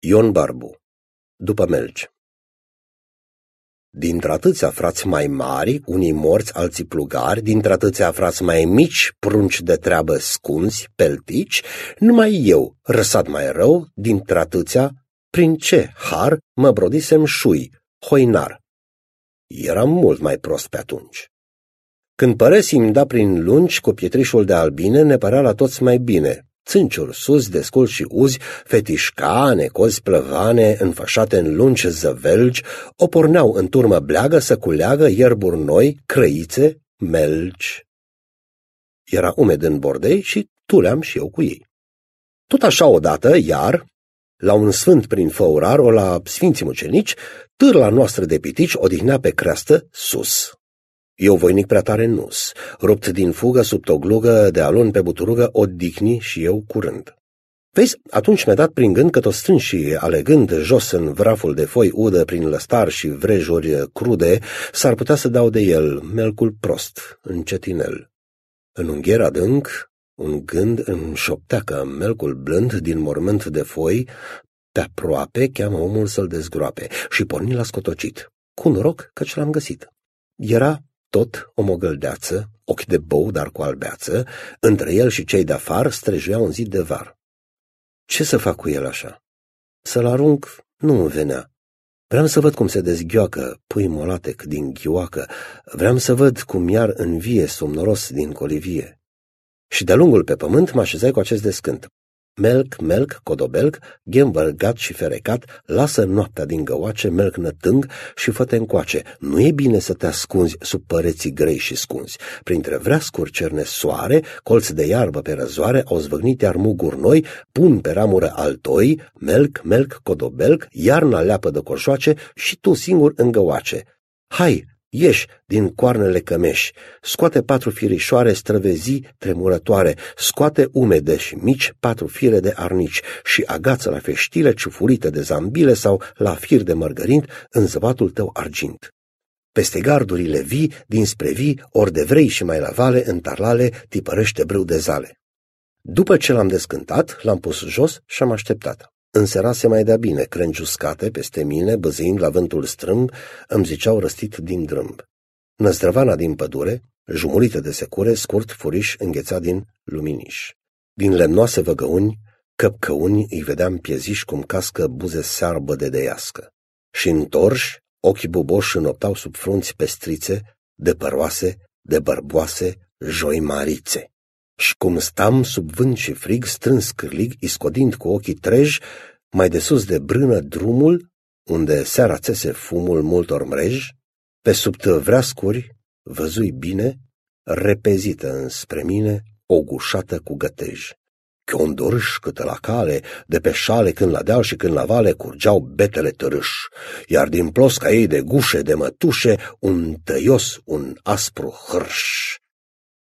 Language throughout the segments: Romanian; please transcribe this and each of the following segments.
Ion Barbu După melci Dintr-atâția frați mai mari, unii morți, alții plugari, dintr-atâția frați mai mici, prunci de treabă scunzi, peltici, numai eu, răsat mai rău, dintr-atâția, prin ce har mă brodisem șui, hoinar. Eram mult mai prost pe atunci. Când păresim da prin lungi cu pietrișul de albine, ne părea la toți mai bine, țânciuri sus, descul și uzi, fetișcane, cozi plăvane, înfășate în lungi zăvelgi, o porneau în turmă bleagă să culeagă ierburi noi, crăițe, melci. Era umed în bordei și tuleam și eu cu ei. Tot așa odată, iar, la un sfânt prin făurar, o la sfinții mucenici, târla noastră de pitici odihnea pe creastă sus. Eu voinic prea tare nus, rupt din fugă sub toglugă de alun pe buturugă, odihni și eu curând. Vezi, atunci mi-a dat prin gând că toți și alegând jos în vraful de foi udă prin lăstar și vrejuri crude, s-ar putea să dau de el melcul prost, încetinel. În ungher adânc, un gând îmi șoptea că melcul blând din mormânt de foi, pe aproape cheamă omul să-l dezgroape și porni la scotocit. Cu noroc căci l-am găsit. Era tot o mogăldeață, ochi de bou, dar cu albeață, între el și cei de-afară străjuia un zid de var. Ce să fac cu el așa? Să-l arunc nu îmi venea. Vreau să văd cum se dezghioacă pui molatec din ghioacă, vreau să văd cum iar învie somnoros din colivie. Și de-a lungul pe pământ mă așezai cu acest descânt. Melc, melc, codobelc, ghem vărgat și ferecat, lasă noaptea din găoace, melc nătâng și fă încoace. Nu e bine să te ascunzi sub păreții grei și scunzi. Printre vreascuri cerne soare, colți de iarbă pe răzoare, au zvâgnit iar muguri noi, pun pe ramură altoi, melc, melc, codobelc, iarna leapă de coșoace și tu singur în găoace. Hai, Ieși din coarnele cămeși, scoate patru firișoare străvezi tremurătoare, scoate umede și mici patru fire de arnici și agață la feștile ciufurite de zambile sau la fir de mărgărind în zăbatul tău argint. Peste gardurile vii, dinspre vii, ori de vrei și mai la vale, în tarlale, tipărește brâu de zale. După ce l-am descântat, l-am pus jos și am așteptat. Înserase mai de bine, crengi uscate peste mine, băzâind la vântul strâmb, îmi ziceau răstit din drâmb. Năzdrăvana din pădure, jumulită de secure, scurt furiș înghețat din luminiș. Din lemnoase văgăuni, căpcăuni îi vedeam pieziși cum cască buze searbă de deiască. Și întorși, ochii buboși înoptau sub frunți pestrițe, de păroase, de bărboase, joi marițe. Și cum stam sub vânt și frig, strâns cârlig, iscodind cu ochii treji, mai de sus de brână drumul, unde seara țese fumul multor mrej, pe sub tăvreascuri, văzui bine, repezită înspre mine, o gușată cu gătej. Chiondorâș câtă la cale, de pe șale când la deal și când la vale curgeau betele tărâș, iar din plosca ei de gușe, de mătușe, un tăios, un aspru hârș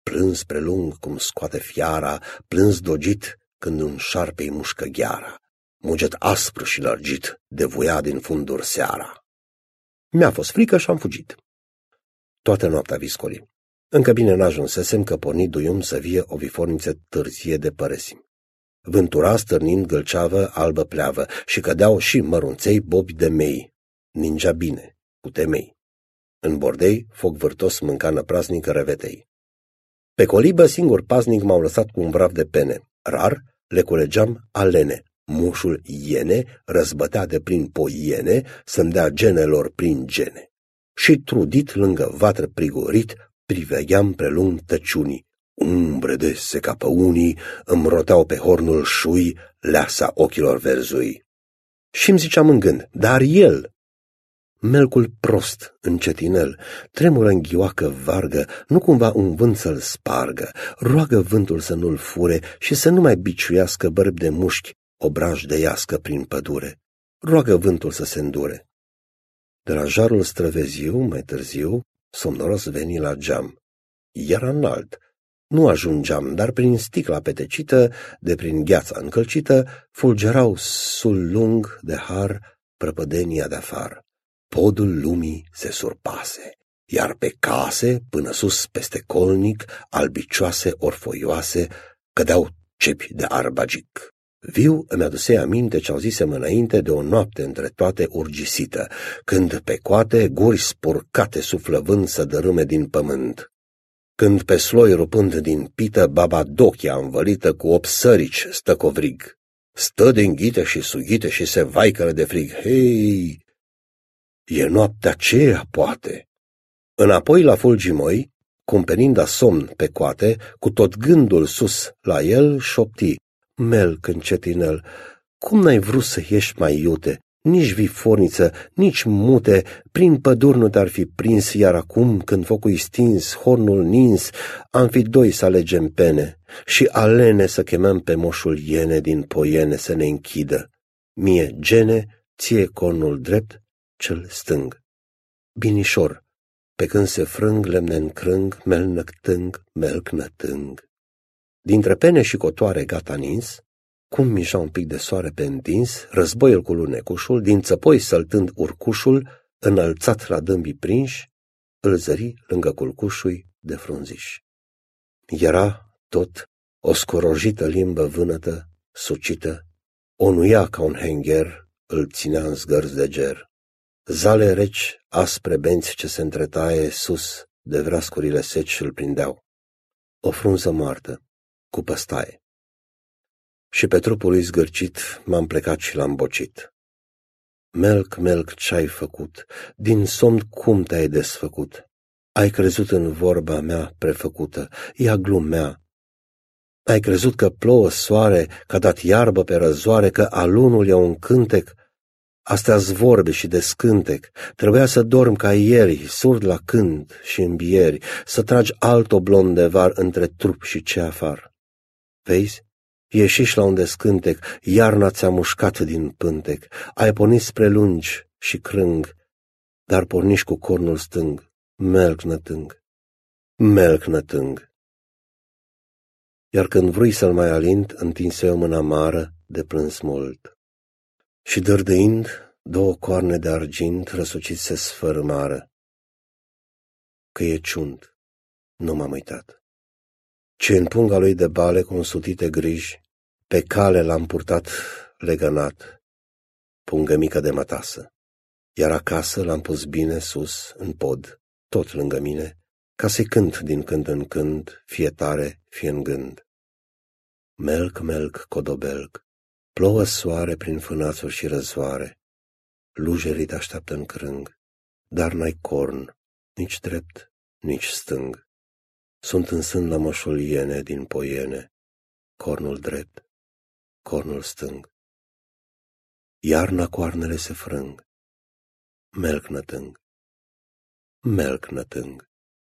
plâns prelung cum scoate fiara, plâns dogit când un șarpe îi mușcă gheara, muget aspru și lărgit, de voia din funduri seara. Mi-a fost frică și am fugit. Toată noaptea viscoli. Încă bine n-ajunsesem că porni duium să vie o viforniță târzie de părăsim. Vântura stârnind gâlceavă albă pleavă și cădeau și mărunței bobi de mei. Ningea bine, cu temei. În bordei, foc vârtos mânca năprasnică revetei. Pe colibă singur paznic m-au lăsat cu un vraf de pene. Rar le culegeam alene. Mușul iene răzbătea de prin poiene să-mi dea genelor prin gene. Și trudit lângă vatră prigorit, privegheam prelung tăciunii. Umbre de se ca unii îmi roteau pe hornul șui leasa ochilor verzui. Și îmi ziceam în gând, dar el, melcul prost, încetinel, tremură în ghioacă vargă, nu cumva un vânt să-l spargă, roagă vântul să nu-l fure și să nu mai biciuiască bărbi de mușchi, obraj de iască prin pădure. Roagă vântul să se îndure. De la jarul străveziu, mai târziu, somnoros veni la geam. Era înalt. Nu ajungeam, dar prin sticla petecită, de prin gheața încălcită, fulgerau sul lung de har prăpădenia de afară podul lumii se surpase, iar pe case, până sus peste colnic, albicioase orfoioase, cădeau cepi de arbagic. Viu îmi aduse aminte ce auzisem înainte de o noapte între toate urgisită, când pe coate guri spurcate suflăvând să dărâme din pământ. Când pe sloi rupând din pită baba Dochia învălită cu opt sărici stă covrig. Stă din ghite și sughite și se vaicără de frig. Hei! E noaptea aceea, poate. Înapoi la fulgimoi, cumpenind a somn pe coate, cu tot gândul sus la el, șopti. Melc încetinel, cum n-ai vrut să ieși mai iute? Nici viforniță, nici mute, prin păduri nu te-ar fi prins, iar acum, când focul stins, hornul nins, am fi doi să alegem pene și alene să chemăm pe moșul iene din poiene să ne închidă. Mie gene, ție cornul drept, cel stâng. Binișor, pe când se frâng lemne în crâng, melnăc tâng, melc nătâng. Dintre pene și cotoare gata nins, cum mișa un pic de soare pe întins, războiul cu lunecușul, din țăpoi săltând urcușul, înălțat la dâmbii prinși, îl zări lângă culcușui de frunziș. Era, tot, o scorojită limbă vânătă, sucită, o nuia ca un hengher, îl ținea în zgărzi de ger. Zale reci, aspre benți ce se întretaie sus, de vrascurile seci îl prindeau. O frunză moartă, cu păstaie. Și pe trupul lui zgârcit m-am plecat și l-am bocit. Melc, melc, ce-ai făcut? Din somn cum te-ai desfăcut? Ai crezut în vorba mea prefăcută, ea glumea. Ai crezut că plouă soare, că a dat iarbă pe răzoare, că alunul e un cântec? Astea-s vorbe și de scântec. Trebuia să dorm ca ieri, surd la cânt și îmbieri, să tragi alt oblon de var între trup și ceafar. Vezi? Ieșiși la un descântec, iarna ți-a mușcat din pântec, ai pornit spre lungi și crâng, dar porniși cu cornul stâng, melc nătâng, melc nătâng. Iar când vrui să-l mai alint, întinse o mână amară de plâns mult. Și dărdăind, două coarne de argint răsucit se sfărâmară. Că e ciunt, nu m-am uitat ce în punga lui de bale cu însutite griji, pe cale l-am purtat legănat, pungă mică de mătasă, iar acasă l-am pus bine sus, în pod, tot lângă mine, ca să cânt din când în când, fie tare, fie în gând. Melc, melc, codobelc, plouă soare prin fânațuri și răzoare, lujerii te așteaptă în crâng, dar n-ai corn, nici drept, nici stâng. Sunt în sân lămășul iene din poiene, cornul drept, cornul stâng. Iarna coarnele se frâng, melc nătâng, melc nătâng.